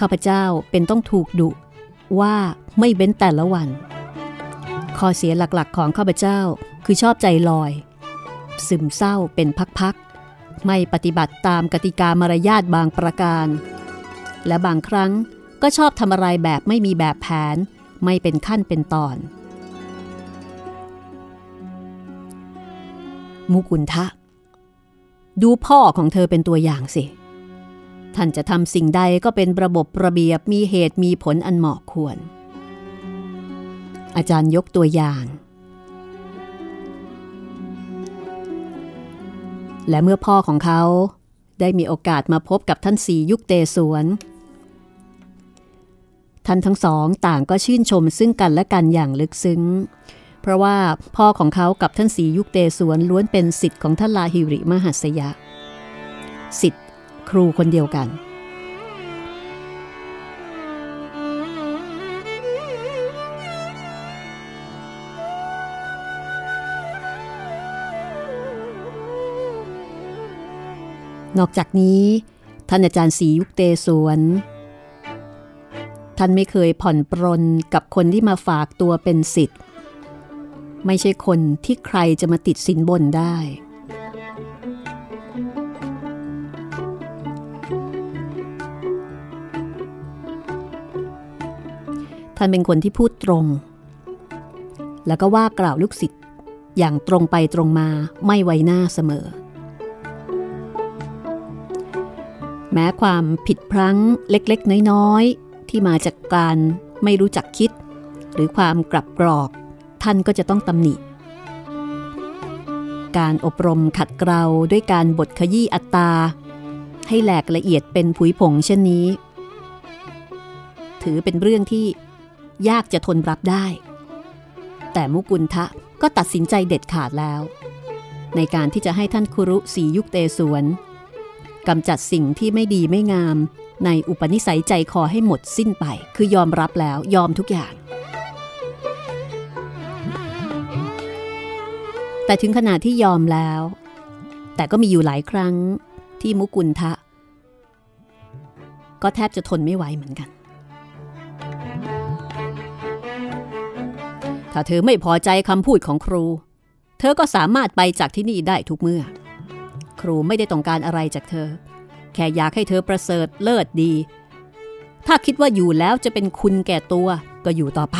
Speaker 1: ข้าพเจ้าเป็นต้องถูกดุว่าไม่เว้นแต่ละวัน ข้อเสียหลักๆของข้าพเจ้าคือชอบใจลอย ซึมเศร้าเป็นพักๆ ไม่ปฏิบัติตามกติกามารยาทบางประการ และบางครั้งก็ชอบทำอะไรแบบไม่มีแบบแผน ไม่เป็นขั้นเป็นตอน มุกุลทะ ดูพ่อของเธอเป็นตัวอย่างสิ ท่านจะทำสิ่งใดก็เป็นระบบระเบียบมีเหตุมีผลอันเหมาะควร อาจารย์ยกตัวอย่าง และเมื่อพ่อของเขาได้มีโอกาสมาพบกับท่านสียุคเตสวน ท่านทั้งสองต่างก็ชื่นชมซึ่งกันและกันอย่างลึกซึ้ง เพราะว่าพ่อของเขากับท่านสียุคเตสวนล้วนเป็นสิทธิ์ของท่านลาหิริมหัสยะสิทธิ์ครูคนเดียวกัน นอกจากนี้ ท่านอาจารย์ศรียุคเตสวน ท่านไม่เคยผ่อนปรนกับคนที่มาฝากตัวเป็นสิทธิ์ ไม่ใช่คนที่ใครจะมาติดสินบนได้ ท่านเป็นคนที่พูดตรง แล้วก็ว่ากล่าวลูกศิษย์อย่างตรงไปตรงมาไม่ไว้หน้าเสมอ แม้ความผิดพลั้งเล็กๆ น้อยๆ ที่มาจากการไม่รู้จักคิด หรือความกลับกรอก ท่านก็จะต้องตำหนิ การอบรมขัดเกลาด้วยการบทขยี้อัตตา ให้แหลกละเอียดเป็นผุยผงเช่นนี้ ถือเป็นเรื่องที่ยากจะทนรับได้ แต่มุกุลทะก็ตัดสินใจเด็ดขาดแล้ว ในการที่จะให้ท่านคุรุสียุคเตสวนกำจัดสิ่งที่ไม่ดีไม่งาม ในอุปนิสัยใจคอให้หมดสิ้นไป คือยอมรับแล้วยอมทุกอย่าง แต่ถึงขนาดที่ยอมแล้ว แต่ก็มีอยู่หลายครั้งที่มุกุลทะ ก็แทบจะทนไม่ไหวเหมือนกัน ถ้าเธอไม่พอใจคำพูดของครู เธอก็สามารถไปจากที่นี่ได้ทุกเมื่อ ครูไม่ได้ต้องการอะไรจากเธอ แค่อยากให้เธอประเสริฐเลิศดี ถ้าคิดว่าอยู่แล้วจะเป็นคุณแก่ตัวก็อยู่ต่อไป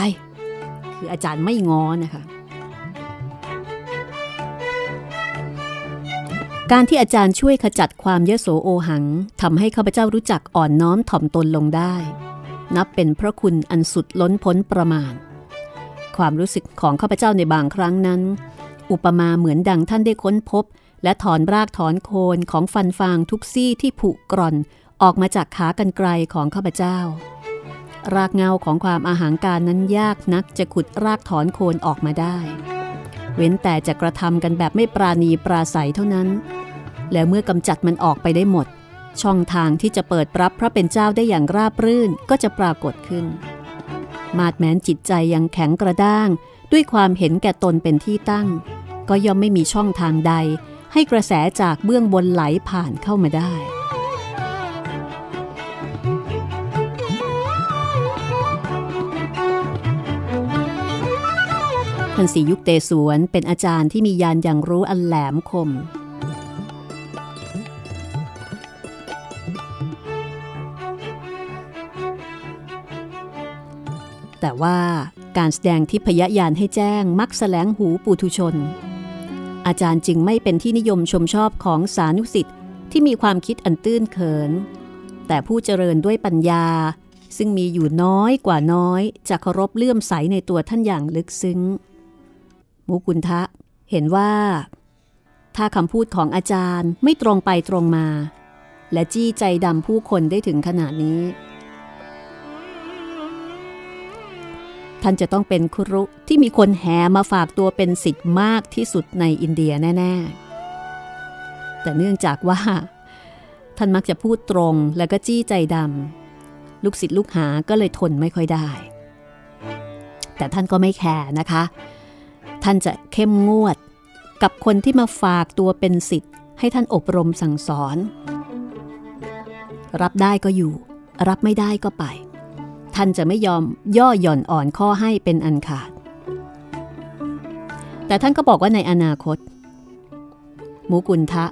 Speaker 1: คืออาจารย์ไม่งอนะคะ การที่อาจารย์ช่วยขจัดความเยโสโอหังทำให้ข้าพเจ้ารู้จักอ่อนน้อมถ่อมตนลงได้ นับเป็นพระคุณอันสุดล้นพ้นประมาณ ความรู้สึกของข้าพเจ้าในบางครั้งนั้น อุปมาเหมือนดังท่านได้ค้นพบ และถอนรากถอนโคนของฟันฟางทุกซี่ที่ผุกร่อนออกมาจากขากันไกลของข้าพเจ้า รากเงาของความอาหางการนั้นยากนักจะขุดรากถอนโคนออกมาได้ เว้นแต่จะกระทำกันแบบไม่ปราณีปราศัยเท่านั้น แล้วเมื่อกำจัดมันออกไปได้หมด ช่องทางที่จะเปิดรับพระเป็นเจ้าได้อย่างราบรื่นก็จะปรากฏขึ้น มาดแม้นจิตใจยังแข็งกระด้าง ด้วยความเห็นแก่ตนเป็นที่ตั้ง ก็ย่อมไม่มีช่องทางใด ให้กระแสจากเบื้องบนไหลผ่านเข้ามาได้ท่านสียุคเตสวนเป็นอาจารย์ที่มียานอย่างรู้อันแหลมคม แต่ว่าการแสดงที่พยายานให้แจ้งมักแสลงหูปุถุชน อาจารย์จึงไม่เป็นที่นิยมชมชอบของสานุสิทธิ์ที่มีความคิดอันตื้นเขิน แต่ผู้เจริญด้วยปัญญา ซึ่งมีอยู่น้อยกว่าน้อยจะเคารพเลื่อมใสในตัวท่านอย่างลึกซึ้ง มุกุลทะเห็นว่า ถ้าคำพูดของอาจารย์ไม่ตรงไปตรงมา และจี้ใจดำผู้คนได้ถึงขนาดนี้ ท่านจะต้องเป็นครุที่มีคนแห่มาฝากตัวเป็นสิทธิ์มากที่สุดในอินเดียแน่ ๆ แต่เนื่องจากว่า ท่านมักจะพูดตรงแล้วก็จี้ใจดำลูกศิษย์ลูกหาก็เลยทนไม่ค่อยได้ แต่ท่านก็ไม่แคร์นะคะ ท่านจะเข้มงวดกับคนที่มาฝากตัวเป็นสิทธิ์ให้ท่านอบรมสั่งสอน รับได้ก็อยู่ รับไม่ได้ก็ไป ท่านจะไม่ยอมย่อหย่อนอ่อนข้อให้เป็นอันขาด แต่ท่านก็บอกว่าในอนาคต หมูกุลทะ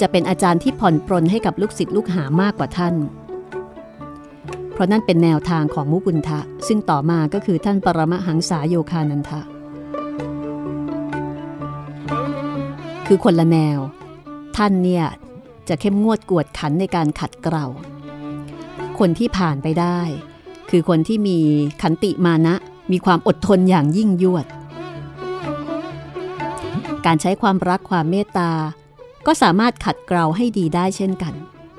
Speaker 1: จะเป็นอาจารย์ที่ผ่อนปรนให้กับลูกศิษย์ลูกหามากกว่าท่าน เพราะนั่นเป็นแนวทางของมุกุลทะ ซึ่งต่อมาก็คือท่านปรมหังษาโยคานันทะ คือคนละแนว ท่านเนี่ยจะเข้มงวดกวดขันในการขัดเกลา คนที่ผ่านไปได้ คือคนที่มีขันติมานะ มีความอดทนอย่างยิ่งยวด การใช้ความรักความเมตตา ก็สามารถขัดเกลาให้ดีได้เช่นกัน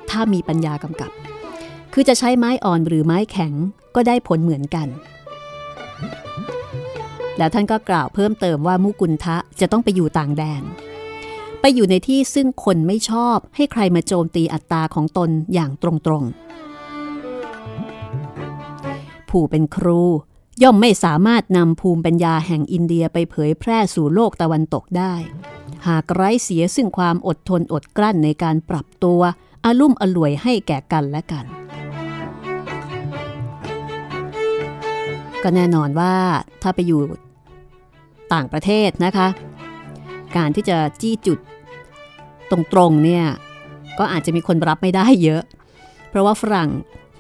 Speaker 1: ถ้ามีปัญญากำกับ คือจะใช้ไม้อ่อนหรือไม้แข็งก็ได้ผลเหมือนกัน แล้วท่านก็กล่าวเพิ่มเติมว่ามุกุลทะจะต้องไปอยู่ต่างแดน ไปอยู่ในที่ซึ่งคนไม่ชอบให้ใครมาโจมตีอัตตาของตนอย่างตรงๆ ผู้เป็นครู ย่อมไม่สามารถนำภูมิปัญญาแห่งอินเดียไปเผยแพร่สู่โลกตะวันตกได้ หากไร้เสียซึ่งความอดทนอดกลั้นในการปรับตัวอารุ่มอร่วยให้แก่กันและกัน ก็แน่นอนว่าถ้าไปอยู่ต่างประเทศนะคะ การที่จะจี้จุดตรงๆเนี่ยก็อาจจะมีคนรับไม่ได้เยอะ เพราะว่าฝรั่ง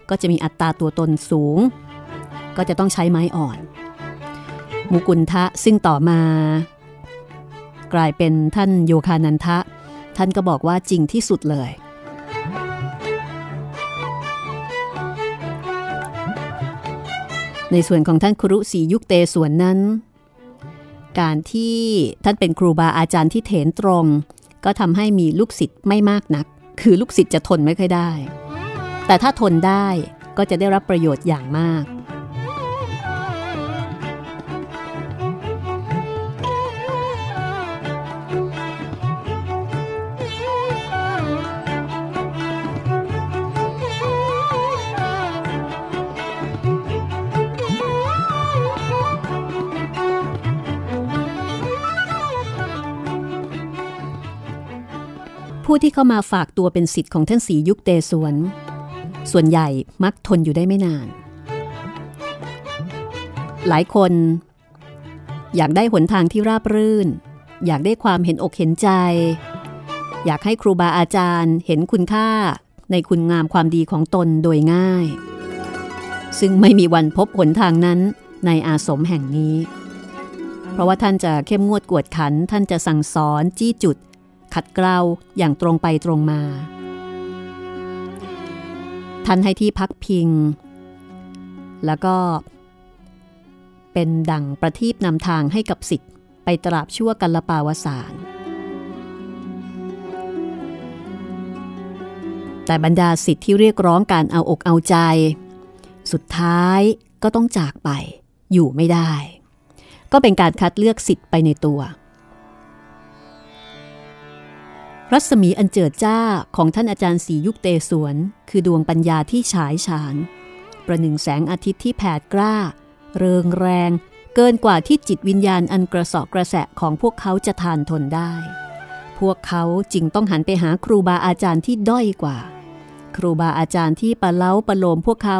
Speaker 1: ก็จะมีอัตราตัวตนสูง ก็จะต้องใช้ไม้อ่อน มุกุลทะซึ่งต่อมา กลายเป็นท่านโยคานันทะ ท่านก็บอกว่าจริงที่สุดเลย ในส่วนของท่านครุสียุคเตส่วนนั้น การที่ท่านเป็นครูบาอาจารย์ที่เถนตรง ก็ทำให้มีลูกศิษย์ไม่มากนัก คือลูกศิษย์จะทนไม่ค่อยได้ แต่ถ้าทนได้ก็จะได้รับประโยชน์อย่างมาก ผู้ที่เข้ามาฝากตัวเป็นสิทธิ์ของท่านสียุคเตสวน ส่วนใหญ่มักทนอยู่ได้ไม่นาน หลายคน อยากได้หนทางที่ราบรื่น อยากได้ความเห็นอกเห็นใจ อยากให้ครูบาอาจารย์เห็นคุณค่าในคุณงามความดีของตนโดยง่าย ซึ่งไม่มีวันพบหนทางนั้นในอาสมแห่งนี้ เพราะว่าท่านจะเข้มงวดกวดขันท่านจะสั่งสอนจี้จุด ขัดเกลาอย่างตรงไปตรงมา ท่านให้ที่พักพิง แล้วก็ เป็นดั่งประทีปนำทางให้กับสิทธิ์ไปตราบชั่วกัลปาวสารแต่บรรดาสิทธิ์ที่เรียกร้องการเอาอกเอาใจ สุดท้ายก็ต้องจากไป อยู่ไม่ได้ ก็เป็นการคัดเลือกสิทธิ์ไปในตัว รัศมีอันเจิดจ้าของท่านอาจารย์สียุคเตสวน คือดวงปัญญาที่ฉายฉาน ประหนึ่งแสงอาทิตย์ที่แผดกล้า เริงแรง เกินกว่าที่จิตวิญญาณอันกระสอบกระแสะของพวกเขาจะทานทนได้ พวกเขาจึงต้องหันไปหาครูบาอาจารย์ที่ด้อยกว่า ครูบาอาจารย์ที่ประเล้าประโลมพวกเขา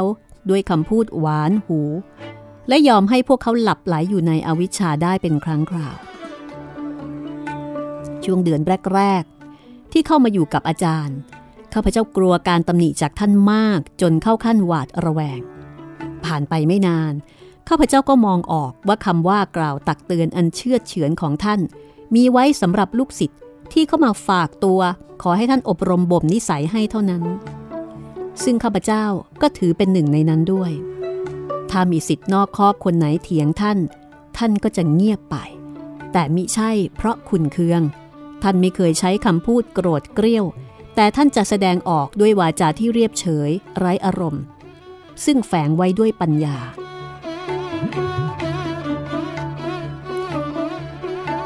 Speaker 1: ด้วยคำพูดหวานหู และยอมให้พวกเขาหลับไหลอยู่ในอวิชชาได้เป็นครั้งคราว ช่วงเดือนแรก ที่เข้ามาอยู่กับอาจารย์ ข้าพเจ้ากลัวการตำหนิจากท่านมากจนเข้าขั้นหวาดระแวง ผ่านไปไม่นาน ข้าพเจ้าก็มองออกว่าคำว่ากล่าวตักเตือนอันเชื่อเฉือนของท่าน มีไว้สำหรับลูกศิษย์ที่เข้ามาฝากตัว ขอให้ท่านอบรมบ่มนิสัยให้เท่านั้น ซึ่งข้าพเจ้าก็ถือเป็นหนึ่งในนั้นด้วย ถ้ามีสิทธิ์นอกครอบคนไหนเถียงท่าน ท่านก็จะเงียบไป แต่มิใช่เพราะขุนเคือง ท่านไม่เคยใช้คำพูดโกรธเกรี้ยว แต่ท่านจะแสดงออกด้วยวาจาที่เรียบเฉย ไร้อารมณ์ ซึ่งแฝงไว้ด้วยปัญญา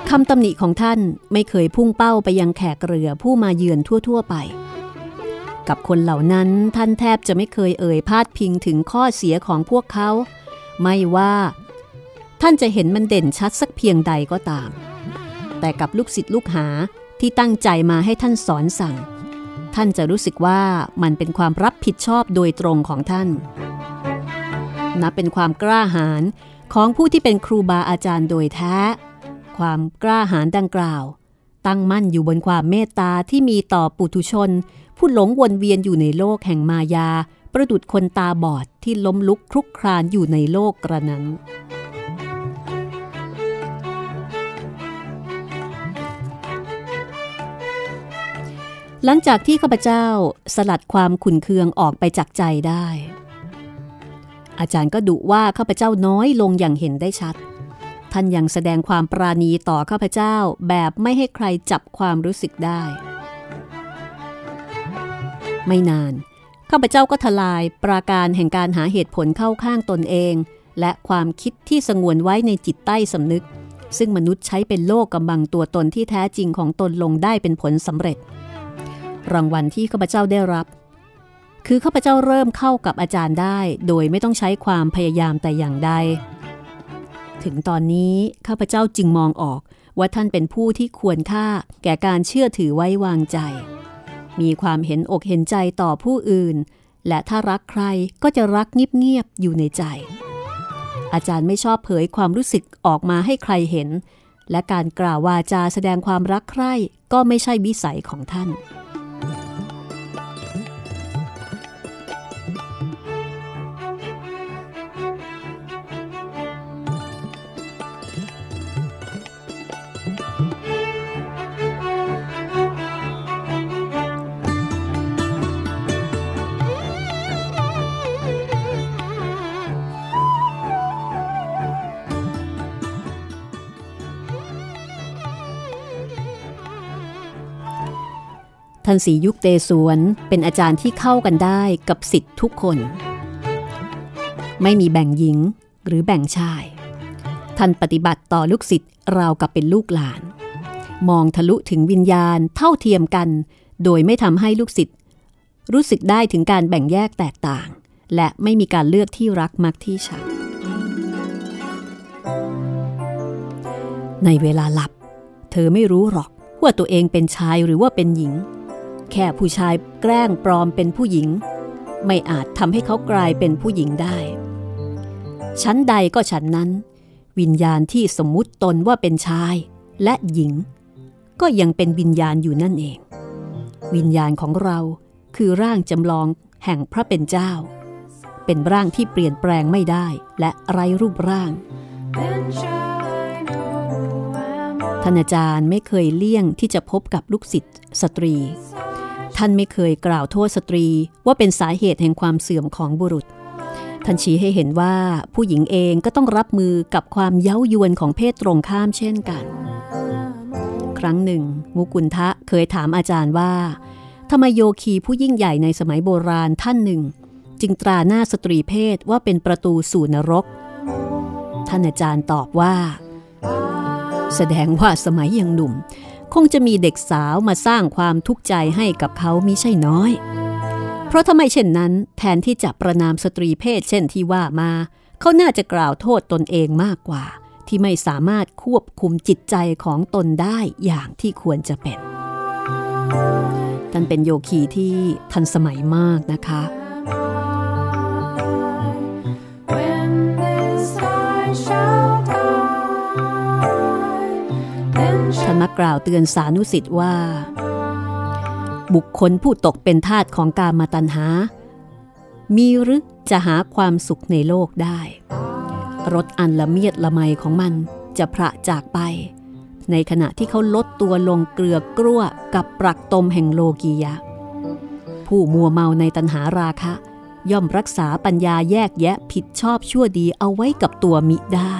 Speaker 1: คำตำหนิของท่านไม่เคยพุ่งเป้าไปยังแขกเรือผู้มาเยือนทั่ว ๆ ไป กับคนเหล่านั้นท่านแทบจะไม่เคยเอ่ยพาดพิงถึงข้อเสียของพวกเขา ไม่ว่า ท่านจะเห็นมันเด่นชัดสักเพียงใดก็ตาม แต่กับลูกศิษย์ลูกหาที่ตั้งใจมาให้ท่านสอนสั่ง ท่านจะรู้สึกว่ามันเป็นความรับผิดชอบโดยตรงของท่านนับเป็นความกล้าหาญของผู้ที่เป็นครูบาอาจารย์โดยแท้ ความกล้าหาญดังกล่าว ตั้งมั่นอยู่บนความเมตตาที่มีต่อปุถุชน ผู้หลงวนเวียนอยู่ในโลกแห่งมายา ประดุดคนตาบอดที่ล้มลุกคลุกครานอยู่ในโลกกระนั้น หลังจากที่ข้าพเจ้าสลัดความขุนเคืองออกไปจากใจได้ อาจารย์ก็ดุว่าข้าพเจ้าน้อยลงอย่างเห็นได้ชัด ท่านยังแสดงความปราณีต่อข้าพเจ้าแบบไม่ให้ใครจับความรู้สึกได้ ไม่นานข้าพเจ้าก็ทลายปราการแห่งการหาเหตุผลเข้าข้างตนเอง และความคิดที่สงวนไว้ในจิตใต้สำนึก ซึ่งมนุษย์ใช้เป็นโลกกำบังตัวตนที่แท้จริงของตนลงได้เป็นผลสำเร็จ รางวัลที่ข้าพเจ้าได้รับ คือข้าพเจ้าเริ่มเข้ากับอาจารย์ได้ โดยไม่ต้องใช้ความพยายามแต่อย่างใด ถึงตอนนี้ข้าพเจ้าจึงมองออกว่าท่านเป็นผู้ที่ควรค่าแก่การเชื่อถือไว้วางใจ มีความเห็นอกเห็นใจต่อผู้อื่น และถ้ารักใครก็จะรักเงียบๆอยู่ในใจ อาจารย์ไม่ชอบเผยความรู้สึกออกมาให้ใครเห็น และการกล่าววาจาแสดงความรักใคร่ก็ไม่ใช่วิสัยของท่าน ท่านสียุคเตสวนเป็นอาจารย์ที่เข้ากันได้กับสิทธิ์ทุกคน ไม่มีแบ่งหญิงหรือแบ่งชาย ท่านปฏิบัติต่อลูกศิษย์ราวกับเป็นลูกหลาน มองทะลุถึงวิญญาณเท่าเทียมกัน โดยไม่ทำให้ลูกศิษย์รู้สึกได้ถึงการแบ่งแยกแตกต่าง และไม่มีการเลือกที่รักมักที่ชังในเวลาหลับ เธอไม่รู้หรอกว่าตัวเองเป็นชายหรือว่าเป็นหญิง แค่ผู้ชายแกล้งปลอมเป็นผู้หญิง ไม่อาจทำให้เขากลายเป็นผู้หญิงได้ ชั้นใดก็ฉันนั้น วิญญาณที่สมมุติตนว่าเป็นชายและหญิง ก็ยังเป็นวิญญาณอยู่นั่นเอง วิญญาณของเราคือร่างจำลองแห่งพระเป็นเจ้า เป็นร่างที่เปลี่ยนแปลงไม่ได้และไร้รูปร่าง ท่านอาจารย์ไม่เคยเลี่ยงที่จะพบกับลูกศิษย์สตรี ท่านไม่เคยกล่าวโทษสตรีว่าเป็นสาเหตุแห่งความเสื่อมของบุรุษ ท่านชี้ให้เห็นว่าผู้หญิงเองก็ต้องรับมือกับความเย้ายวนของเพศตรงข้ามเช่นกัน ครั้งหนึ่ง มุกุลทะเคยถามอาจารย์ว่าทำไมโยคีผู้ยิ่งใหญ่ในสมัยโบราณท่านหนึ่ง จึงตราหน้าสตรีเพศว่าเป็นประตูสู่นรก ท่านอาจารย์ตอบว่า แสดงว่าสมัยยังหนุ่ม คงจะมีเด็กสาวมาสร้างความทุกข์ใจให้กับเขามิใช่น้อย เพราะทำไมเช่นนั้น แทนที่จะประนามสตรีเพศเช่นที่ว่ามา เขาน่าจะกล่าวโทษตนเองมากกว่า ที่ไม่สามารถควบคุมจิตใจของตนได้อย่างที่ควรจะเป็นท่านเป็นโยคีที่ทันสมัยมากนะคะ
Speaker 2: When there's
Speaker 3: ท่านมักกล่าวเตือนสานุสิทธิ์ว่า บุคคลผู้ตกเป็นทาสของกามาตัณหา มีหรือจะหาความสุขในโลกได้รสอันละเมียดละไมของมันจะพระจากไป ในขณะที่เขาลดตัวลงเกลือกลั้วกับปรักตมแห่งโลกียะ ผู้มัวเมาในตัณหาราคะ ย่อมรักษาปัญญาแยกแยะผิดชอบชั่วดีเอาไว้กับตัวมิได้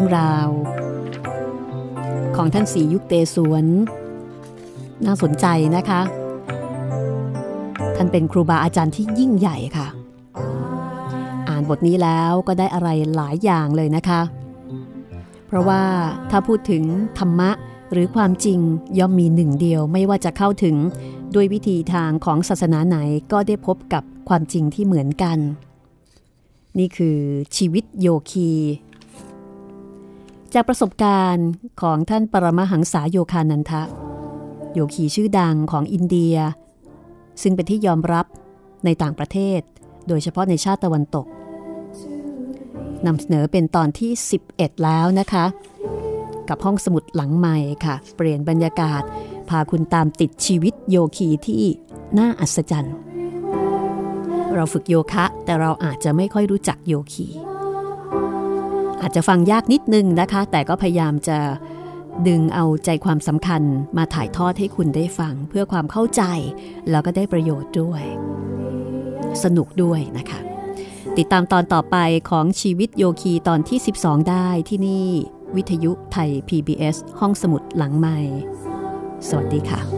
Speaker 3: รื่องราว ของท่านสียุคเตสวน น่าสนใจนะคะ ท่านเป็นครูบาอาจารย์ที่ยิ่งใหญ่ค่ะ อ่านบทนี้แล้วก็ได้อะไรหลายอย่างเลยนะคะ เพราะว่าถ้าพูดถึงธรรมะหรือความจริงย่อมมีหนึ่งเดียวไม่ว่าจะเข้าถึงด้วยวิธีทางของศาสนาไหนก็ได้พบกับความจริงที่เหมือนกัน นี่คือชีวิตโยคี จากประสบการณ์ของท่านปรมหังษาโยคานันทะ โยคีชื่อดังของอินเดีย ซึ่งเป็นที่ยอมรับในต่างประเทศ โดยเฉพาะในชาติตะวันตกนำเสนอเป็นตอนที่ 11 แล้วนะคะ กับห้องสมุดหลังใหม่ค่ะ เปลี่ยนบรรยากาศ พาคุณตามติดชีวิตโยคีที่น่าอัศจรรย์ เราฝึกโยคะแต่เราอาจจะไม่ค่อยรู้จักโยคี อาจจะฟังยากนิดนึงนะคะ แต่ก็พยายามจะดึงเอาใจความสำคัญมาถ่ายทอดให้คุณได้ฟัง เพื่อความเข้าใจ แล้วก็ได้ประโยชน์ด้วย สนุกด้วยนะคะ ติดตามตอนต่อไปของชีวิตโยคีตอนที่ 12 ได้ที่นี่วิทยุไทย PBS ห้องสมุดหลังใหม่ สวัสดีค่ะ